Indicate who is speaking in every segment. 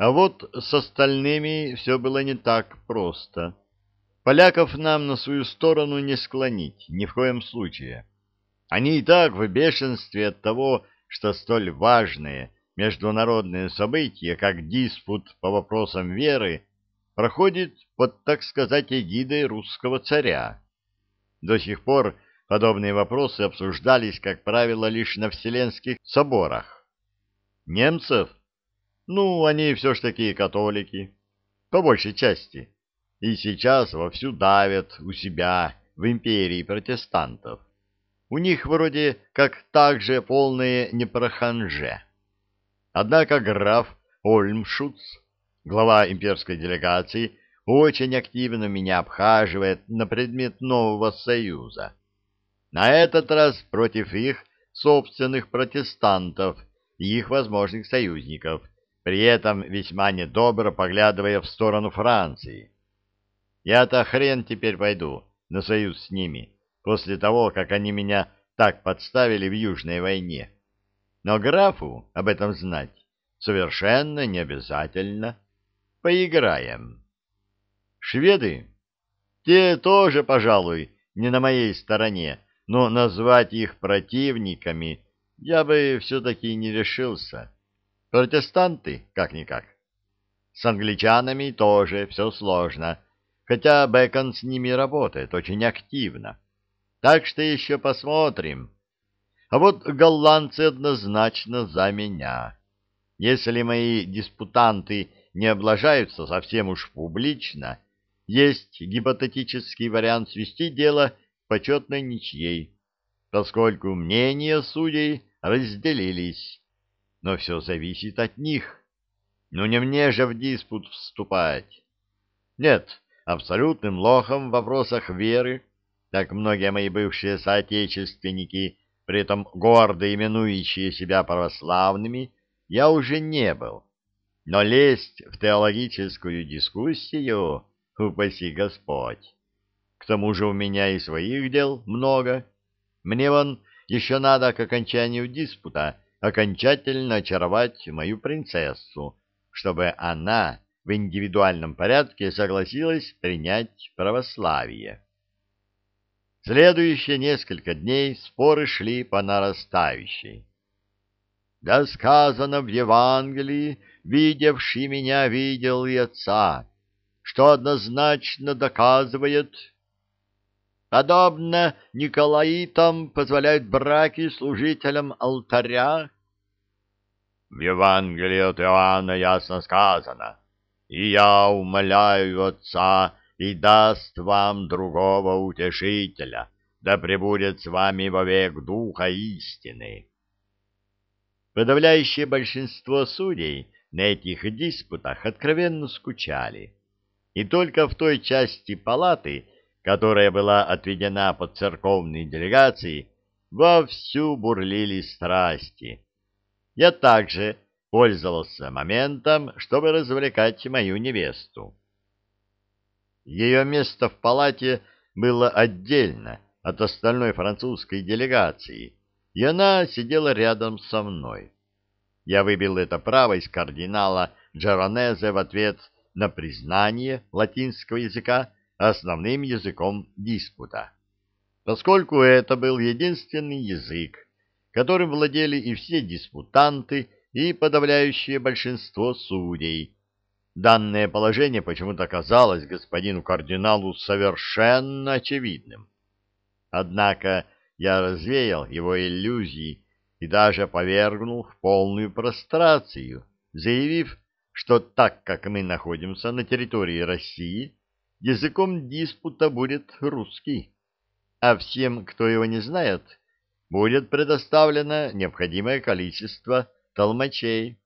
Speaker 1: А вот с остальными все было не так просто. Поляков нам на свою сторону не склонить, ни в коем случае. Они и так в бешенстве от того, что столь важные международные события, как диспут по вопросам веры, проходит под, так сказать, эгидой русского царя. До сих пор подобные вопросы обсуждались, как правило, лишь на Вселенских соборах. Немцев? Ну, они все ж такие католики, по большей части, и сейчас вовсю давят у себя в империи протестантов. У них вроде как также полное непроханже. Однако граф Ольмшуц, глава имперской делегации, очень активно меня обхаживает на предмет нового союза. На этот раз против их собственных протестантов и их возможных союзников, при этом весьма недобро поглядывая в сторону Франции. Я-то хрен теперь пойду на союз с ними, после того, как они меня так подставили в Южной войне. Но графу об этом знать совершенно не обязательно. Поиграем. Шведы? Те тоже, пожалуй, не на моей стороне, но назвать их противниками я бы все-таки не решился. Протестанты, как-никак. С англичанами тоже все сложно, хотя Бекон с ними работает очень активно. Так что еще посмотрим. А вот голландцы однозначно за меня. Если мои диспутанты не облажаются совсем уж публично, есть гипотетический вариант свести дело почетной ничьей, поскольку мнения судей разделились. Но все зависит от них. Ну не мне же в диспут вступать. Нет, абсолютным лохом в вопросах веры так многие мои бывшие соотечественники, при этом гордо именующие себя православными, я уже не был. Но лезть в теологическую дискуссию, упаси Господь. К тому же у меня и своих дел много. Мне вон еще надо к окончанию диспута окончательно очаровать мою принцессу, чтобы она в индивидуальном порядке согласилась принять православие. Следующие несколько дней споры шли по нарастающей. «Да сказано в Евангелии, видевший меня видел и Отца, что однозначно доказывает...» Подобно Николаитам позволяют браки служителям алтаря. В Евангелии от Иоанна ясно сказано, «И я умоляю Отца, и даст вам другого утешителя, да пребудет с вами вовек духа истины. Подавляющее большинство судей на этих диспутах откровенно скучали, и только в той части палаты, которая была отведена под церковные делегации, вовсю бурлили страсти. Я также пользовался моментом, чтобы развлекать мою невесту. Ее место в палате было отдельно от остальной французской делегации, и она сидела рядом со мной. Я выбил это право из кардинала Джеронезе в ответ на признание латинского языка основным языком диспута, поскольку это был единственный язык, которым владели и все диспутанты, и подавляющее большинство судей, Данное положение почему-то казалось господину кардиналу совершенно очевидным. Однако я развеял его иллюзии и даже повергнул в полную прострацию, заявив, что так как мы находимся на территории России, языком диспута будет русский, а всем, кто его не знает, будет предоставлено необходимое количество толмачей.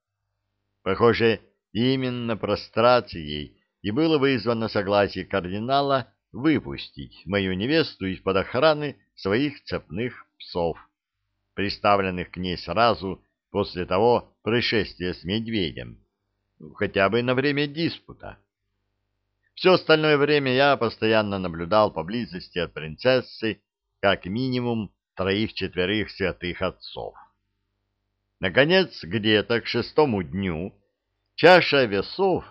Speaker 1: Похоже, Именно прострацией и было вызвано согласие кардинала выпустить мою невесту из-под охраны своих цепных псов, приставленных к ней сразу после того происшествия с медведем, хотя бы на время диспута. Все остальное время я постоянно наблюдал поблизости от принцессы как минимум троих-четверых святых отцов. Наконец, где-то к шестому дню Чаша весов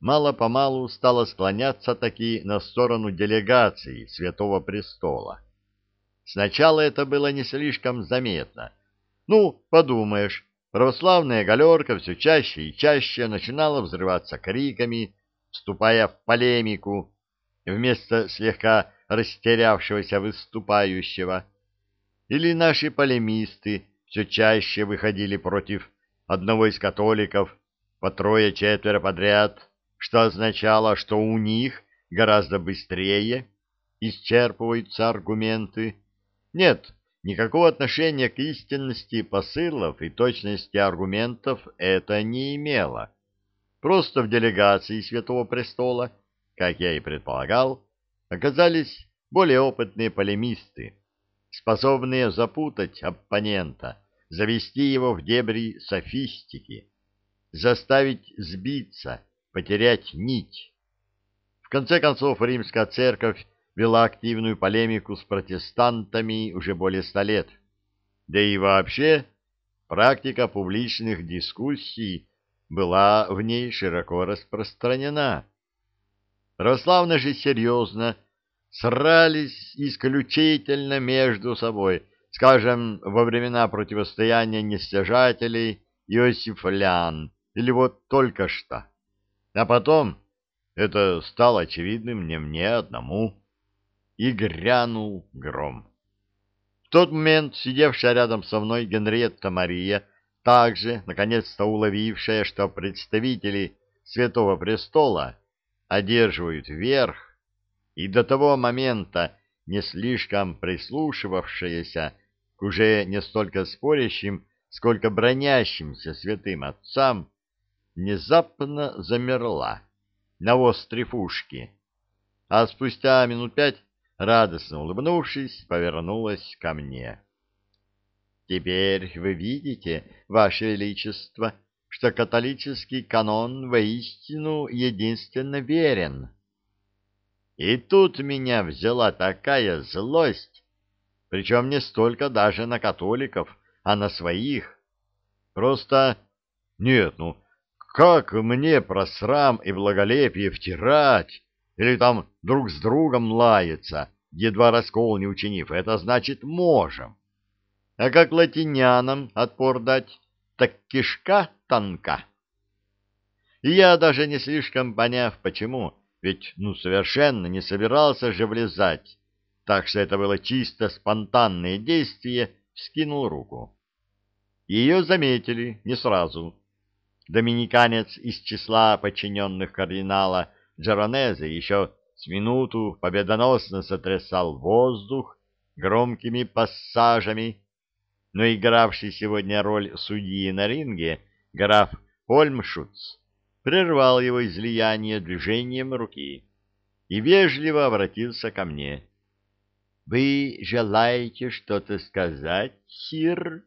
Speaker 1: мало-помалу стала склоняться таки на сторону делегации Святого Престола. Сначала это было не слишком заметно. Ну, подумаешь, православная галерка все чаще и чаще начинала взрываться криками, вступая в полемику, вместо слегка растерявшегося выступающего. Или наши полемисты все чаще выходили против одного из католиков по трое-четверо подряд, что означало, что у них гораздо быстрее исчерпываются аргументы. Нет, никакого отношения к истинности посылов и точности аргументов это не имело. Просто в делегации Святого Престола, как я и предполагал, оказались более опытные полемисты, способные запутать оппонента, завести его в дебри софистики, заставить сбиться, потерять нить. В конце концов, римская церковь вела активную полемику с протестантами уже более ста лет. Да и вообще, практика публичных дискуссий была в ней широко распространена. Православные же серьезно срались исключительно между собой, скажем, во времена противостояния нестяжателей Иосифлян или вот только что. А потом, это стало очевидным не мне одному, и грянул гром. В тот момент сидевшая рядом со мной Генриетта Мария, также, наконец-то уловившая, что представители Святого Престола одерживают верх, и до того момента не слишком прислушивавшаяся к уже не столько спорящим, сколько бронящимся святым отцам, внезапно замерла на остре фушки, а спустя минут пять, радостно улыбнувшись, повернулась ко мне. «Теперь вы видите, Ваше Величество, что католический канон воистину единственно верен». И тут меня взяла такая злость, причем не столько даже на католиков, а на своих. Просто... Нет, ну, как мне про срам и благолепие втирать? Или там друг с другом лаяться, едва раскол не учинив? Это значит можем. А как латинянам отпор дать? Так кишка тонка. И я даже не слишком поняв, почему, ведь ну совершенно не собирался же влезать, так что это было чисто спонтанное действие, скинул руку. Ее заметили не сразу. Доминиканец из числа подчиненных кардинала Джеронезе еще с минуту победоносно сотрясал воздух громкими пассажами, но игравший сегодня роль судьи на ринге граф Ольмшуц прервал его излияние движением руки и вежливо обратился ко мне. — Вы желаете что-то сказать, сир?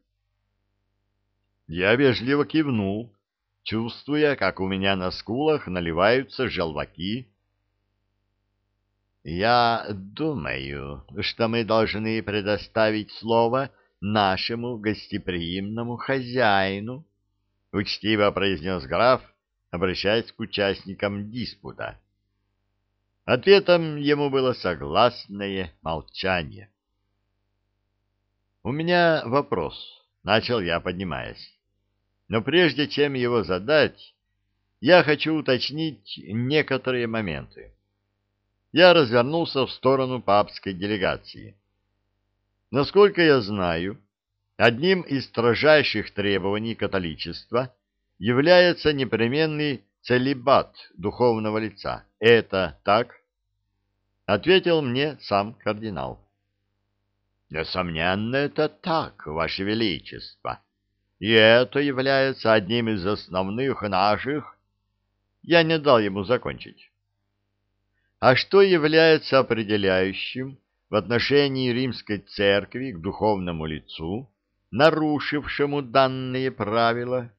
Speaker 1: Я вежливо кивнул, чувствуя, как у меня на скулах наливаются желваки. «Я думаю, что мы должны предоставить слово нашему гостеприимному хозяину», — учтиво произнес граф, обращаясь к участникам диспута. Ответом ему было согласное молчание. «У меня вопрос», — начал я, поднимаясь. Но прежде чем его задать, я хочу уточнить некоторые моменты. Я развернулся в сторону папской делегации. Насколько я знаю, одним из строжайших требований католичества является непременный целибат духовного лица. Это так? Ответил мне сам кардинал. Несомненно, это так, Ваше Величество. И это является одним из основных наших... Я не дал ему закончить. А что является определяющим в отношении римской церкви к духовному лицу, нарушившему данные правила?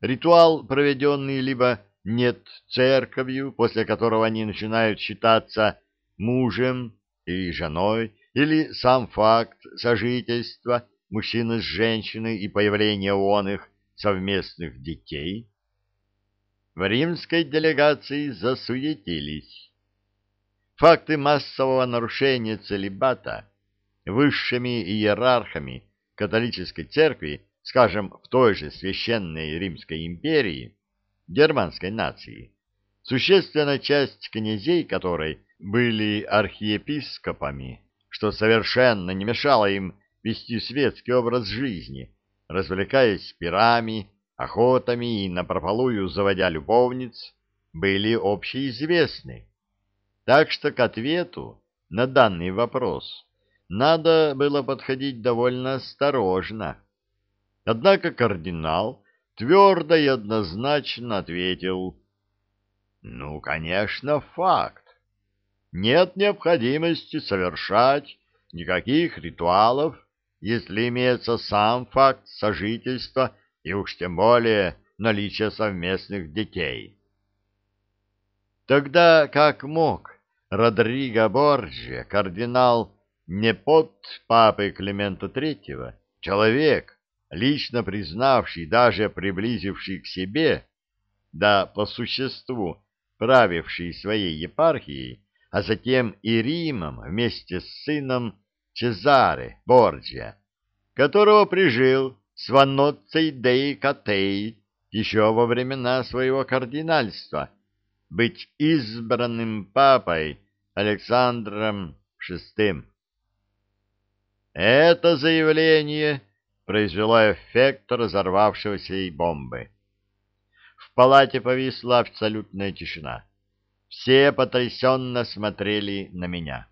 Speaker 1: Ритуал, проведенный либо нет церковью, после которого они начинают считаться мужем или женой, или сам факт сожительства – мужчины с женщиной и появление он их совместных детей, в римской делегации засуетились. Факты массового нарушения целебата высшими иерархами католической церкви, скажем, в той же священной Римской империи, германской нации, существенная часть князей которой были архиепископами, что совершенно не мешало им вести светский образ жизни, развлекаясь пирами, охотами и напропалую заводя любовниц, были общеизвестны. Так что к ответу на данный вопрос надо было подходить довольно осторожно. Однако кардинал твердо и однозначно ответил, «Ну, конечно, факт. Нет необходимости совершать никаких ритуалов, если имеется сам факт сожительства и уж тем более наличие совместных детей». Тогда как мог Родриго Борджи, кардинал не под папой Климента Третьего, человек, лично признавший, даже приблизивший к себе, да по существу правивший своей епархией, а затем и Римом вместе с сыном Чезаре Борджиа, которого прижил с Ваноцей Дей Катей еще во времена своего кардинальства, быть избранным папой Александром VI. Это заявление произвело эффект разорвавшегося бомбы. В палате повисла абсолютная тишина. Все потрясенно смотрели на меня.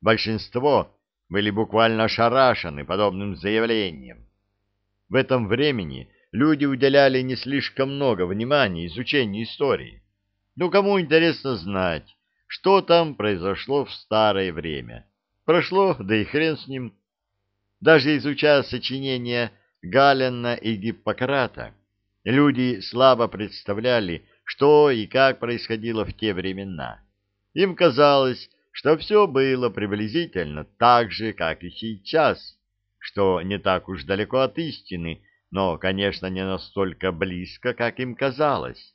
Speaker 1: Большинство были буквально ошарашены подобным заявлением. В этом времени люди уделяли не слишком много внимания изучению истории. Ну, кому интересно знать, что там произошло в старое время? Прошло, да и хрен с ним. Даже изучая сочинения Галена и Гиппократа, люди слабо представляли, что и как происходило в те времена. Им казалось, что все было приблизительно так же, как и сейчас, что не так уж далеко от истины, но, конечно, не настолько близко, как им казалось.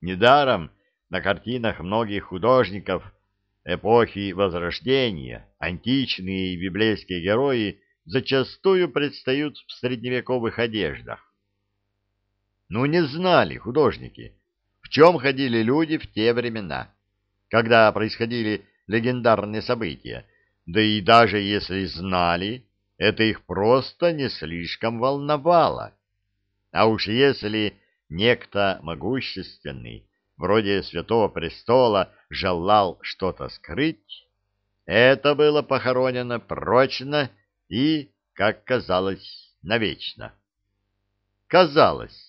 Speaker 1: Недаром на картинах многих художников эпохи Возрождения античные и библейские герои зачастую предстают в средневековых одеждах. Ну, не знали художники, в чем ходили люди в те времена, когда происходили легендарные события, да и даже если знали, это их просто не слишком волновало. А уж если некто могущественный вроде Святого Престола, желал что-то скрыть, это было похоронено прочно и, как казалось, навечно. Казалось,